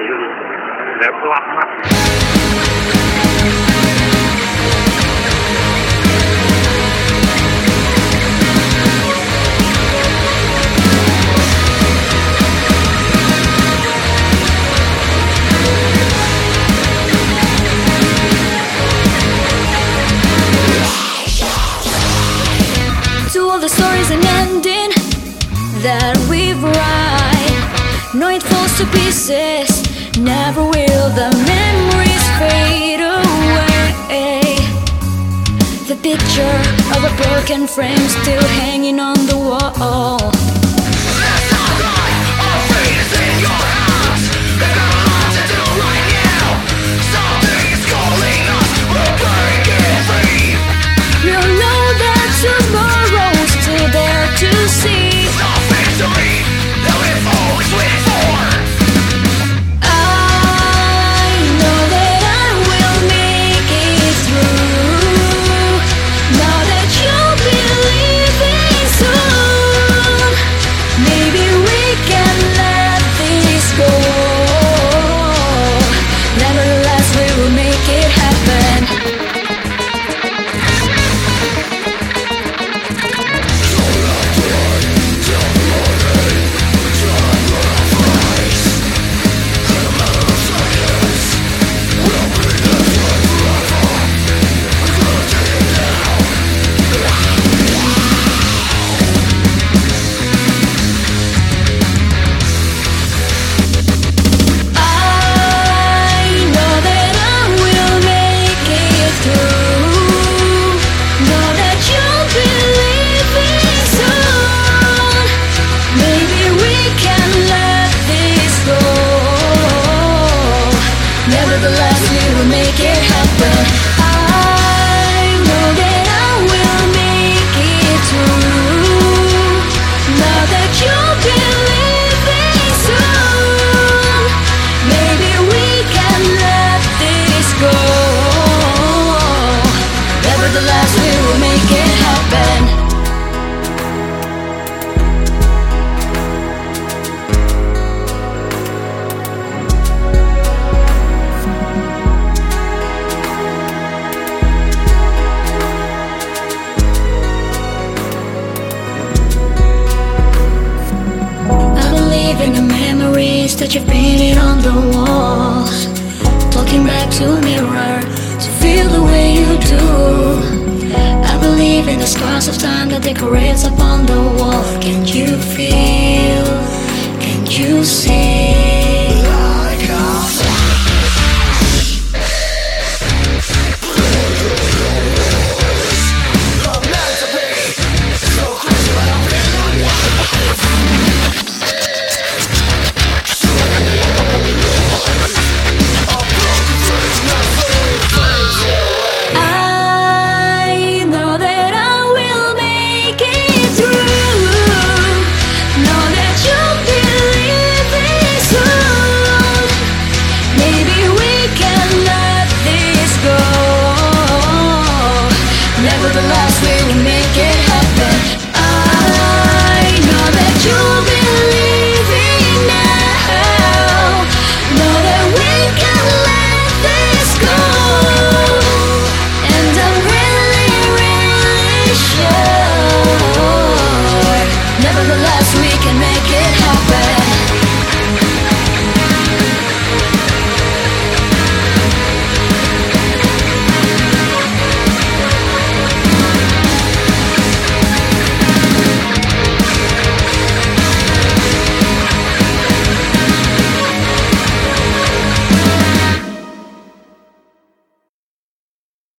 To all the stories and ending that we've write. No, it falls to pieces. Never will the memories fade away. The picture of a broken frame still hanging Nevertheless, we will make it happen. That you've painted on the walls. Talking back to a mirror to feel the way you do. I believe in the scars of time that decorates upon the wall. Can you feel? Can you see? us, we can make it happen.